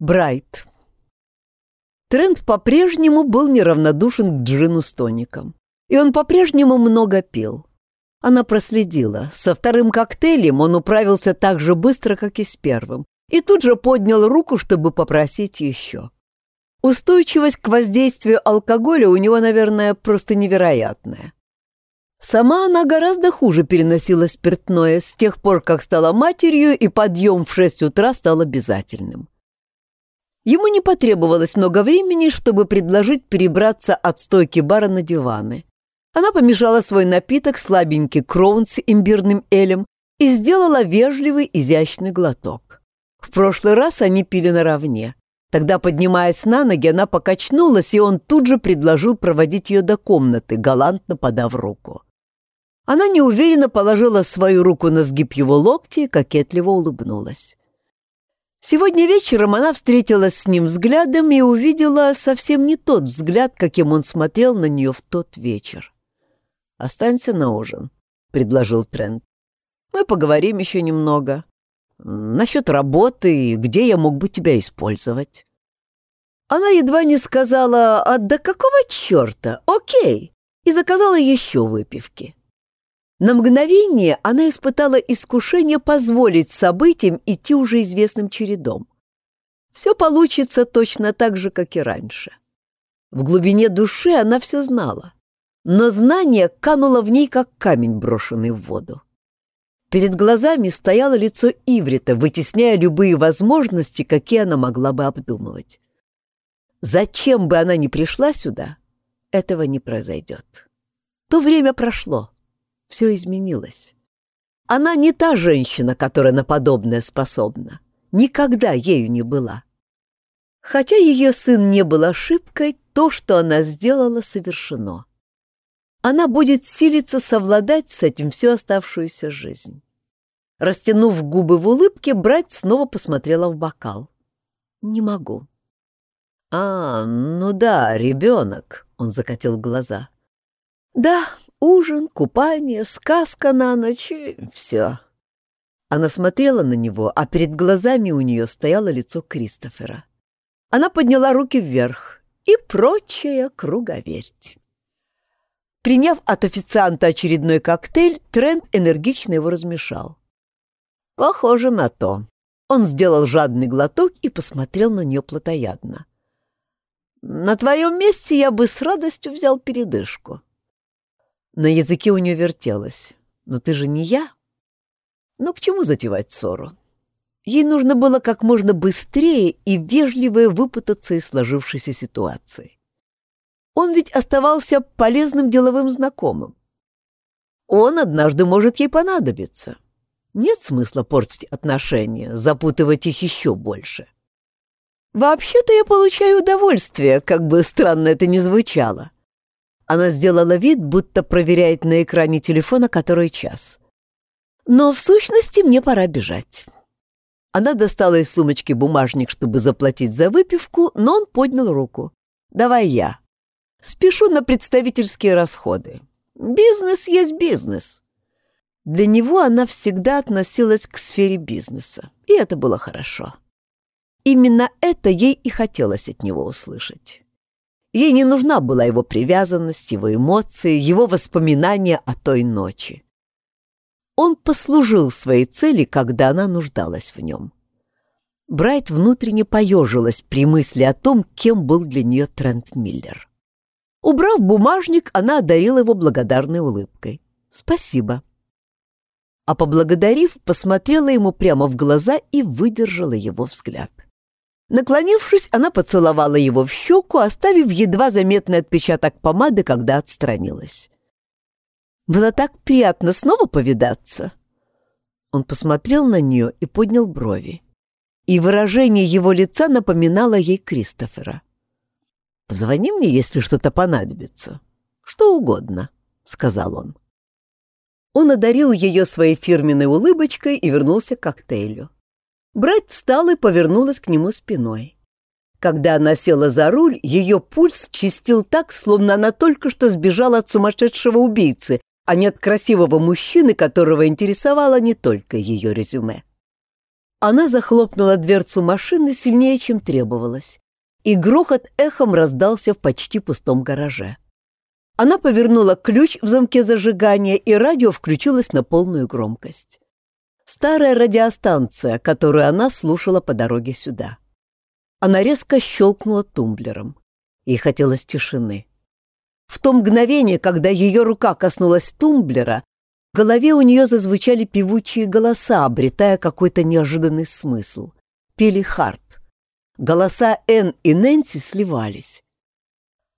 Брайт. Трент по-прежнему был неравнодушен к джину с тоником. И он по-прежнему много пил. Она проследила. Со вторым коктейлем он управился так же быстро, как и с первым, и тут же поднял руку, чтобы попросить еще. Устойчивость к воздействию алкоголя у него, наверное, просто невероятная. Сама она гораздо хуже переносила спиртное с тех пор, как стала матерью, и подъем в шесть утра стал обязательным. Ему не потребовалось много времени, чтобы предложить перебраться от стойки бара на диваны. Она помешала свой напиток слабенький кроун с имбирным элем и сделала вежливый изящный глоток. В прошлый раз они пили наравне. Тогда, поднимаясь на ноги, она покачнулась, и он тут же предложил проводить ее до комнаты, галантно подав руку. Она неуверенно положила свою руку на сгиб его локти и кокетливо улыбнулась. Сегодня вечером она встретилась с ним взглядом и увидела совсем не тот взгляд, каким он смотрел на нее в тот вечер. «Останься на ужин», — предложил Трент. «Мы поговорим еще немного. Насчет работы и где я мог бы тебя использовать». Она едва не сказала «А да какого черта? Окей!» и заказала еще выпивки. На мгновение она испытала искушение позволить событиям идти уже известным чередом. Все получится точно так же, как и раньше. В глубине души она все знала, но знание кануло в ней, как камень, брошенный в воду. Перед глазами стояло лицо Иврита, вытесняя любые возможности, какие она могла бы обдумывать. Зачем бы она ни пришла сюда, этого не произойдет. То время прошло все изменилось. Она не та женщина, которая на подобное способна. Никогда ею не была. Хотя ее сын не был ошибкой, то, что она сделала, совершено. Она будет силиться совладать с этим всю оставшуюся жизнь. Растянув губы в улыбке, брать снова посмотрела в бокал. «Не могу». «А, ну да, ребенок», — он закатил глаза. «Да, Ужин, купание, сказка на ночь — все. Она смотрела на него, а перед глазами у нее стояло лицо Кристофера. Она подняла руки вверх и прочая круговерть. Приняв от официанта очередной коктейль, Трент энергично его размешал. Похоже на то. Он сделал жадный глоток и посмотрел на нее плотоядно. «На твоем месте я бы с радостью взял передышку». На языке у нее вертелось. «Но ты же не я?» «Ну, к чему затевать ссору?» Ей нужно было как можно быстрее и вежливее выпутаться из сложившейся ситуации. Он ведь оставался полезным деловым знакомым. Он однажды может ей понадобиться. Нет смысла портить отношения, запутывать их еще больше. Вообще-то я получаю удовольствие, как бы странно это ни звучало. Она сделала вид, будто проверяет на экране телефона, который час. Но в сущности мне пора бежать. Она достала из сумочки бумажник, чтобы заплатить за выпивку, но он поднял руку. «Давай я. Спешу на представительские расходы. Бизнес есть бизнес». Для него она всегда относилась к сфере бизнеса, и это было хорошо. Именно это ей и хотелось от него услышать. Ей не нужна была его привязанность, его эмоции, его воспоминания о той ночи. Он послужил своей цели, когда она нуждалась в нем. Брайт внутренне поежилась при мысли о том, кем был для нее Трент Миллер. Убрав бумажник, она одарила его благодарной улыбкой. «Спасибо». А поблагодарив, посмотрела ему прямо в глаза и выдержала его взгляд. Наклонившись, она поцеловала его в щеку, оставив едва заметный отпечаток помады, когда отстранилась. «Было так приятно снова повидаться!» Он посмотрел на нее и поднял брови. И выражение его лица напоминало ей Кристофера. «Позвони мне, если что-то понадобится. Что угодно», — сказал он. Он одарил ее своей фирменной улыбочкой и вернулся к коктейлю. Брат встала и повернулась к нему спиной. Когда она села за руль, ее пульс чистил так, словно она только что сбежала от сумасшедшего убийцы, а не от красивого мужчины, которого интересовало не только ее резюме. Она захлопнула дверцу машины сильнее, чем требовалось, и грохот эхом раздался в почти пустом гараже. Она повернула ключ в замке зажигания, и радио включилось на полную громкость. Старая радиостанция, которую она слушала по дороге сюда. Она резко щелкнула тумблером. Ей хотелось тишины. В то мгновение, когда ее рука коснулась тумблера, в голове у нее зазвучали певучие голоса, обретая какой-то неожиданный смысл. Пели харп. Голоса Энн и Нэнси сливались.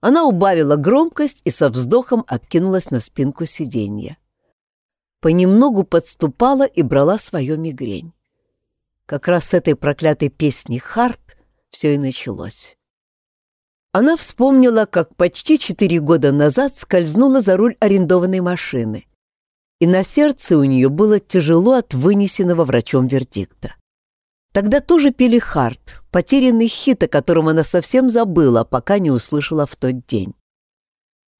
Она убавила громкость и со вздохом откинулась на спинку сиденья. Понемногу подступала и брала свою мигрень. Как раз с этой проклятой песни «Харт» все и началось. Она вспомнила, как почти четыре года назад скользнула за руль арендованной машины, и на сердце у нее было тяжело от вынесенного врачом вердикта. Тогда тоже пели Харт, потерянный хит, о котором она совсем забыла, пока не услышала в тот день.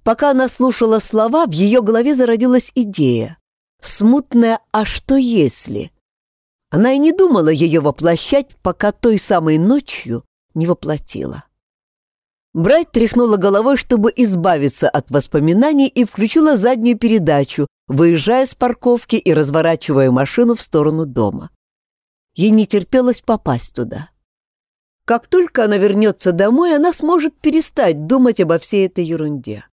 Пока она слушала слова, в ее голове зародилась идея. Смутная «а что если?». Она и не думала ее воплощать, пока той самой ночью не воплотила. Брайт тряхнула головой, чтобы избавиться от воспоминаний, и включила заднюю передачу, выезжая с парковки и разворачивая машину в сторону дома. Ей не терпелось попасть туда. Как только она вернется домой, она сможет перестать думать обо всей этой ерунде.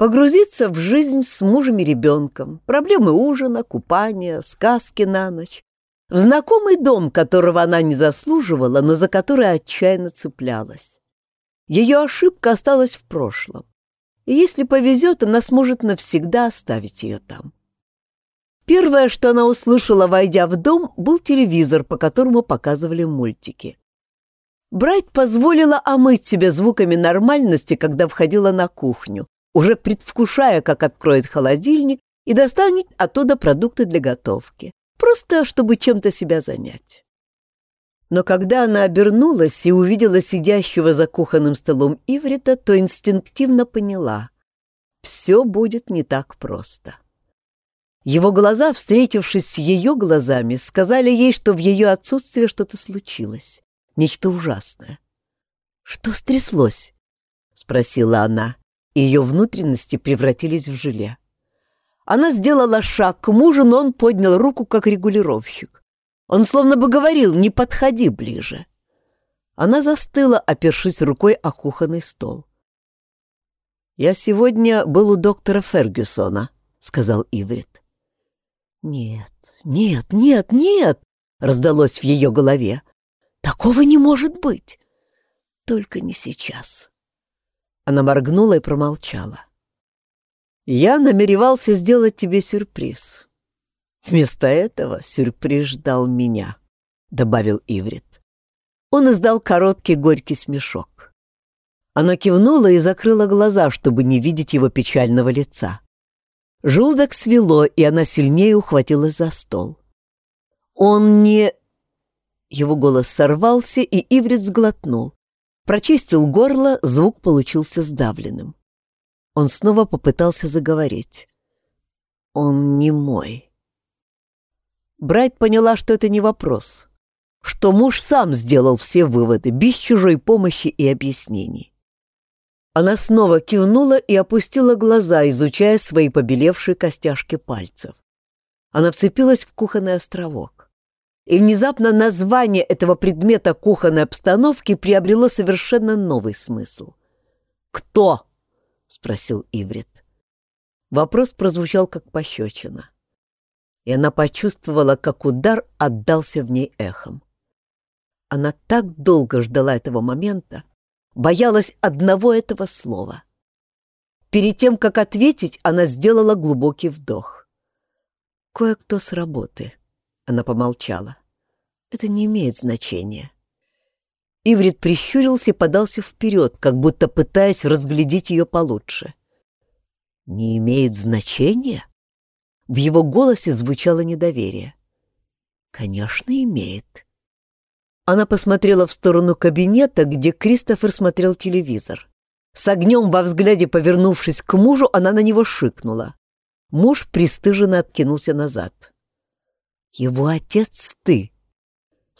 Погрузиться в жизнь с мужем и ребенком, проблемы ужина, купания, сказки на ночь, в знакомый дом, которого она не заслуживала, но за который отчаянно цеплялась. Ее ошибка осталась в прошлом, и если повезет, она сможет навсегда оставить ее там. Первое, что она услышала, войдя в дом, был телевизор, по которому показывали мультики. Брайт позволила омыть себя звуками нормальности, когда входила на кухню, уже предвкушая, как откроет холодильник и достанет оттуда продукты для готовки, просто чтобы чем-то себя занять. Но когда она обернулась и увидела сидящего за кухонным столом Иврита, то инстинктивно поняла — все будет не так просто. Его глаза, встретившись с ее глазами, сказали ей, что в ее отсутствии что-то случилось, нечто ужасное. «Что стряслось?» — спросила она, ее внутренности превратились в желе. Она сделала шаг к мужу, но он поднял руку, как регулировщик. Он словно бы говорил «не подходи ближе». Она застыла, опершись рукой о кухонный стол. «Я сегодня был у доктора Фергюсона», — сказал Иврит. «Нет, нет, нет, нет!» — раздалось в ее голове. «Такого не может быть! Только не сейчас!» Она моргнула и промолчала. «Я намеревался сделать тебе сюрприз. Вместо этого сюрприз ждал меня, — добавил Иврит. Он издал короткий горький смешок. Она кивнула и закрыла глаза, чтобы не видеть его печального лица. Желудок свело, и она сильнее ухватилась за стол. «Он не...» Его голос сорвался, и Иврит сглотнул. Прочистил горло, звук получился сдавленным. Он снова попытался заговорить. «Он не мой». Брайт поняла, что это не вопрос, что муж сам сделал все выводы, без чужой помощи и объяснений. Она снова кивнула и опустила глаза, изучая свои побелевшие костяшки пальцев. Она вцепилась в кухонный островок. И внезапно название этого предмета кухонной обстановки приобрело совершенно новый смысл. «Кто?» — спросил Иврит. Вопрос прозвучал как пощечина и она почувствовала, как удар отдался в ней эхом. Она так долго ждала этого момента, боялась одного этого слова. Перед тем, как ответить, она сделала глубокий вдох. «Кое-кто с работы», — она помолчала. «Это не имеет значения». Иврит прищурился и подался вперед, как будто пытаясь разглядеть ее получше. «Не имеет значения?» В его голосе звучало недоверие. «Конечно, имеет». Она посмотрела в сторону кабинета, где Кристофер смотрел телевизор. С огнем во взгляде, повернувшись к мужу, она на него шикнула. Муж пристыженно откинулся назад. «Его отец ты!»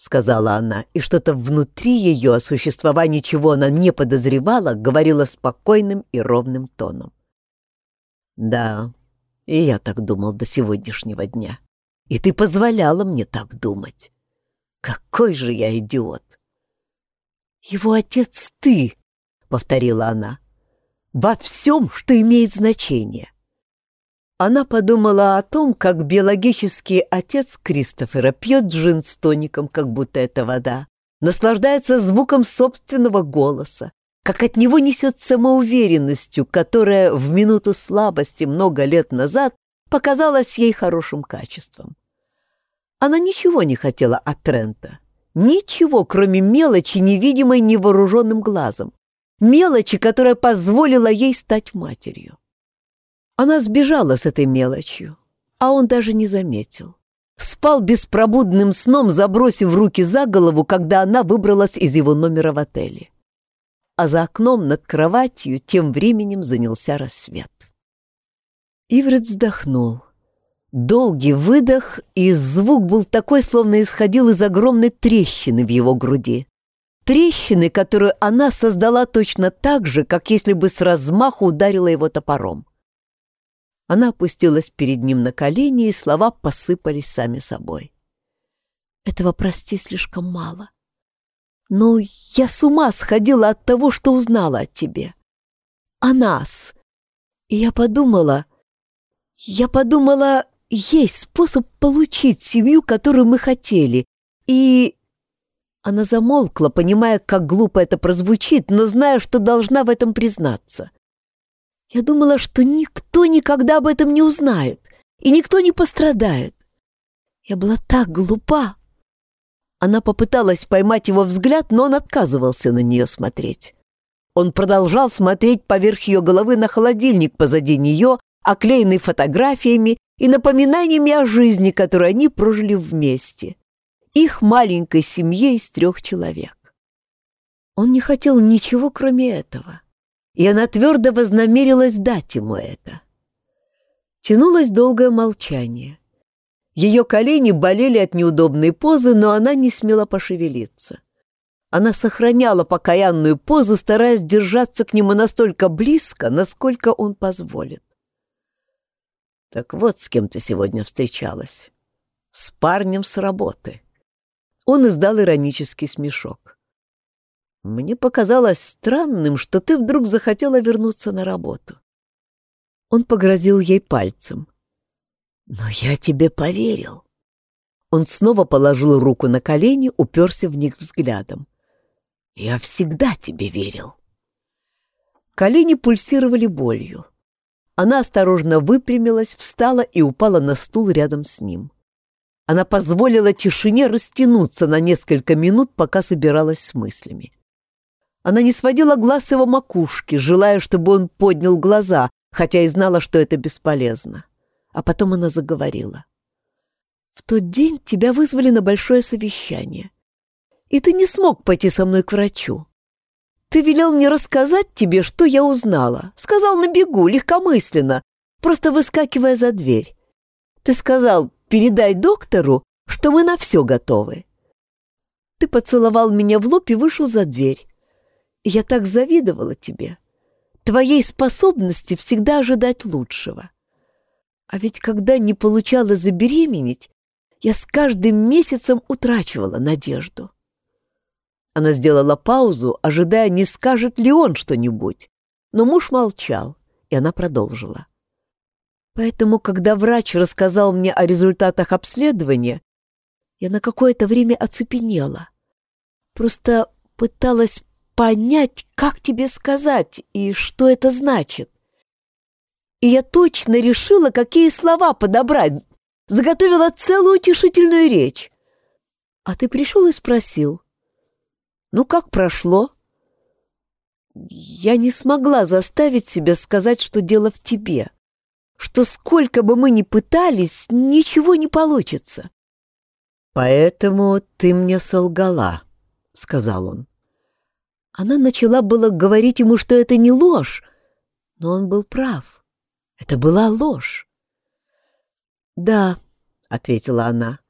Сказала она, и что-то внутри ее, о существовании чего она не подозревала, говорила спокойным и ровным тоном. Да, и я так думал до сегодняшнего дня. И ты позволяла мне так думать. Какой же я идиот! Его отец ты, повторила она, во всем, что имеет значение. Она подумала о том, как биологический отец Кристофера пьет джин с тоником, как будто это вода, наслаждается звуком собственного голоса, как от него несет самоуверенностью, которая в минуту слабости много лет назад показалась ей хорошим качеством. Она ничего не хотела от Трента. Ничего, кроме мелочи, невидимой невооруженным глазом. Мелочи, которая позволила ей стать матерью. Она сбежала с этой мелочью, а он даже не заметил. Спал беспробудным сном, забросив руки за голову, когда она выбралась из его номера в отеле. А за окном над кроватью тем временем занялся рассвет. Иврит вздохнул. Долгий выдох, и звук был такой, словно исходил из огромной трещины в его груди. Трещины, которую она создала точно так же, как если бы с размаху ударила его топором. Она опустилась перед ним на колени, и слова посыпались сами собой. «Этого, прости, слишком мало. Но я с ума сходила от того, что узнала от тебе. О нас. И я подумала... Я подумала, есть способ получить семью, которую мы хотели. И...» Она замолкла, понимая, как глупо это прозвучит, но зная, что должна в этом признаться. Я думала, что никто никогда об этом не узнает, и никто не пострадает. Я была так глупа. Она попыталась поймать его взгляд, но он отказывался на нее смотреть. Он продолжал смотреть поверх ее головы на холодильник позади нее, оклеенный фотографиями и напоминаниями о жизни, которую они прожили вместе. Их маленькой семье из трех человек. Он не хотел ничего, кроме этого и она твердо вознамерилась дать ему это. Тянулось долгое молчание. Ее колени болели от неудобной позы, но она не смела пошевелиться. Она сохраняла покаянную позу, стараясь держаться к нему настолько близко, насколько он позволит. «Так вот с кем ты сегодня встречалась. С парнем с работы». Он издал иронический смешок. Мне показалось странным, что ты вдруг захотела вернуться на работу. Он погрозил ей пальцем. Но я тебе поверил. Он снова положил руку на колени, уперся в них взглядом. Я всегда тебе верил. Колени пульсировали болью. Она осторожно выпрямилась, встала и упала на стул рядом с ним. Она позволила тишине растянуться на несколько минут, пока собиралась с мыслями. Она не сводила глаз с его макушки, желая, чтобы он поднял глаза, хотя и знала, что это бесполезно. А потом она заговорила. «В тот день тебя вызвали на большое совещание, и ты не смог пойти со мной к врачу. Ты велел мне рассказать тебе, что я узнала. Сказал на бегу, легкомысленно, просто выскакивая за дверь. Ты сказал, передай доктору, что мы на все готовы. Ты поцеловал меня в лоб и вышел за дверь. Я так завидовала тебе, твоей способности всегда ожидать лучшего. А ведь когда не получала забеременеть, я с каждым месяцем утрачивала надежду. Она сделала паузу, ожидая, не скажет ли он что-нибудь, но муж молчал, и она продолжила. Поэтому, когда врач рассказал мне о результатах обследования, я на какое-то время оцепенела. Просто пыталась понять, как тебе сказать и что это значит. И я точно решила, какие слова подобрать, заготовила целую утешительную речь. А ты пришел и спросил, ну как прошло? Я не смогла заставить себя сказать, что дело в тебе, что сколько бы мы ни пытались, ничего не получится. «Поэтому ты мне солгала», — сказал он. Она начала было говорить ему, что это не ложь, но он был прав. Это была ложь. «Да», — ответила она.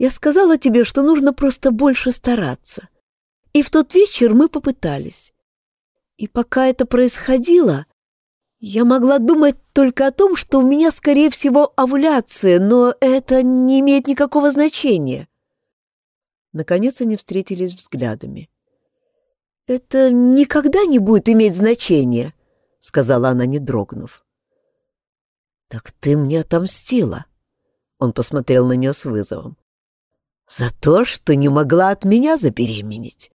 Я сказала тебе, что нужно просто больше стараться. И в тот вечер мы попытались. И пока это происходило, я могла думать только о том, что у меня, скорее всего, овуляция, но это не имеет никакого значения. Наконец они встретились взглядами. «Это никогда не будет иметь значения», — сказала она, не дрогнув. «Так ты мне отомстила», — он посмотрел на нее с вызовом. «За то, что не могла от меня забеременеть.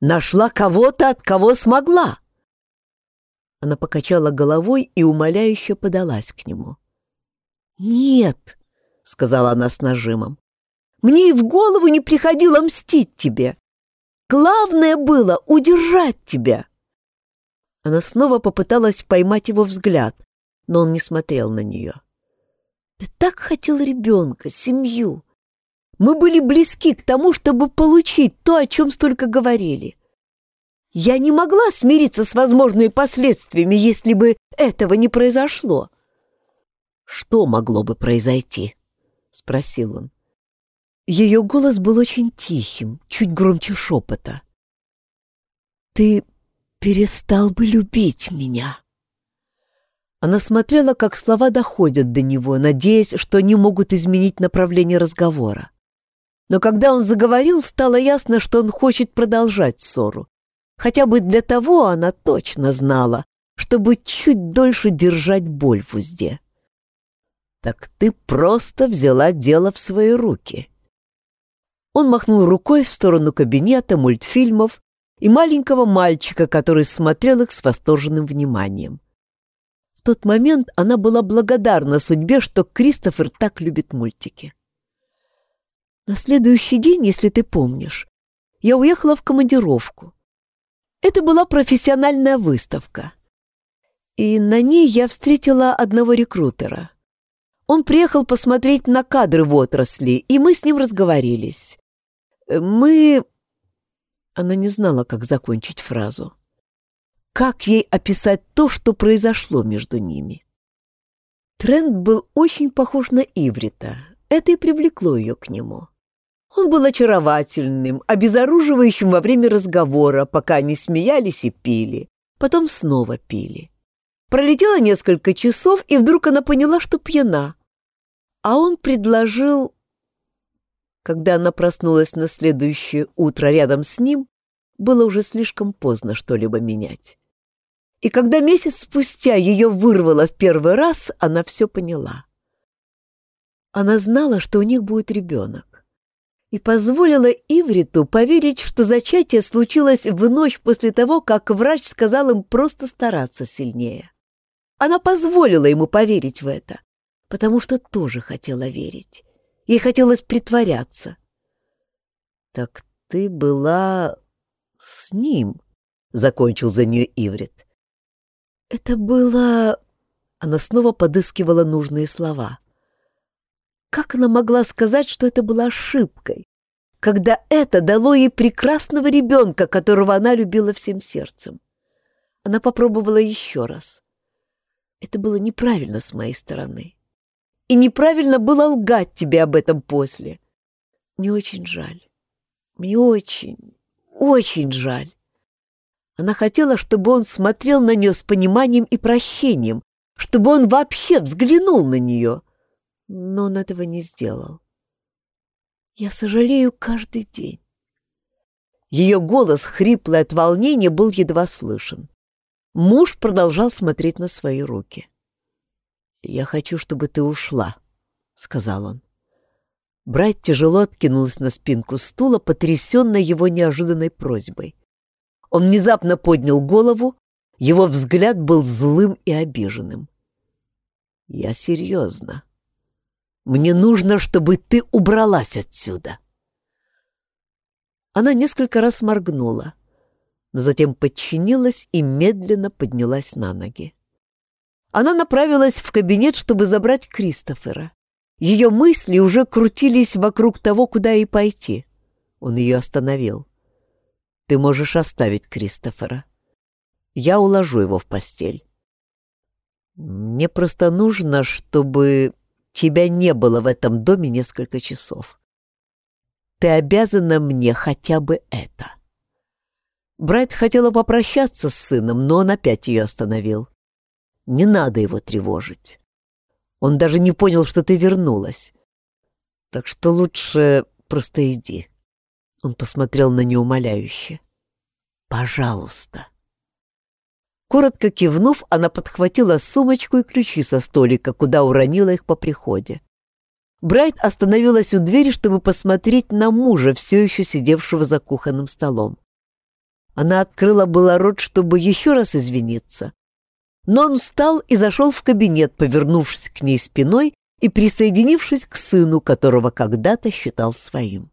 Нашла кого-то, от кого смогла». Она покачала головой и умоляюще подалась к нему. «Нет», — сказала она с нажимом, — «мне и в голову не приходило мстить тебе. Главное было удержать тебя». Она снова попыталась поймать его взгляд, но он не смотрел на нее. «Ты так хотел ребенка, семью. Мы были близки к тому, чтобы получить то, о чем столько говорили. Я не могла смириться с возможными последствиями, если бы этого не произошло. «Что могло бы произойти?» — спросил он. Ее голос был очень тихим, чуть громче шепота. «Ты перестал бы любить меня». Она смотрела, как слова доходят до него, надеясь, что они могут изменить направление разговора. Но когда он заговорил, стало ясно, что он хочет продолжать ссору. Хотя бы для того она точно знала, чтобы чуть дольше держать боль в узде. «Так ты просто взяла дело в свои руки». Он махнул рукой в сторону кабинета, мультфильмов и маленького мальчика, который смотрел их с восторженным вниманием. В тот момент она была благодарна судьбе, что Кристофер так любит мультики. На следующий день, если ты помнишь, я уехала в командировку. Это была профессиональная выставка. И на ней я встретила одного рекрутера. Он приехал посмотреть на кадры в отрасли, и мы с ним разговорились. Мы... Она не знала, как закончить фразу. Как ей описать то, что произошло между ними? Тренд был очень похож на Иврита. Это и привлекло ее к нему. Он был очаровательным, обезоруживающим во время разговора, пока они смеялись и пили. Потом снова пили. Пролетело несколько часов, и вдруг она поняла, что пьяна. А он предложил... Когда она проснулась на следующее утро рядом с ним, было уже слишком поздно что-либо менять. И когда месяц спустя ее вырвало в первый раз, она все поняла. Она знала, что у них будет ребенок и позволила Ивриту поверить, что зачатие случилось в ночь после того, как врач сказал им просто стараться сильнее. Она позволила ему поверить в это, потому что тоже хотела верить. Ей хотелось притворяться. «Так ты была с ним», — закончил за нее Иврит. «Это было...» Она снова подыскивала нужные слова. Как она могла сказать, что это была ошибкой, когда это дало ей прекрасного ребенка, которого она любила всем сердцем? Она попробовала еще раз. Это было неправильно с моей стороны. И неправильно было лгать тебе об этом после. Мне очень жаль. Мне очень, очень жаль. Она хотела, чтобы он смотрел на нее с пониманием и прощением, чтобы он вообще взглянул на нее — но он этого не сделал. Я сожалею каждый день. Ее голос, хриплый от волнения, был едва слышен. Муж продолжал смотреть на свои руки. «Я хочу, чтобы ты ушла», — сказал он. Брайт тяжело откинулась на спинку стула, потрясенная его неожиданной просьбой. Он внезапно поднял голову, его взгляд был злым и обиженным. «Я серьезно», мне нужно, чтобы ты убралась отсюда. Она несколько раз моргнула, но затем подчинилась и медленно поднялась на ноги. Она направилась в кабинет, чтобы забрать Кристофера. Ее мысли уже крутились вокруг того, куда ей пойти. Он ее остановил. «Ты можешь оставить Кристофера. Я уложу его в постель. Мне просто нужно, чтобы Тебя не было в этом доме несколько часов. ты обязана мне хотя бы это». Брайт хотела попрощаться с сыном, но он опять ее остановил. «Не надо его тревожить. Он даже не понял, что ты вернулась. Так что лучше просто иди». Он посмотрел на нее умоляюще. «Пожалуйста». Коротко кивнув, она подхватила сумочку и ключи со столика, куда уронила их по приходе. Брайт остановилась у двери, чтобы посмотреть на мужа, все еще сидевшего за кухонным столом. Она открыла было рот, чтобы еще раз извиниться. Но он встал и зашел в кабинет, повернувшись к ней спиной и присоединившись к сыну, которого когда-то считал своим.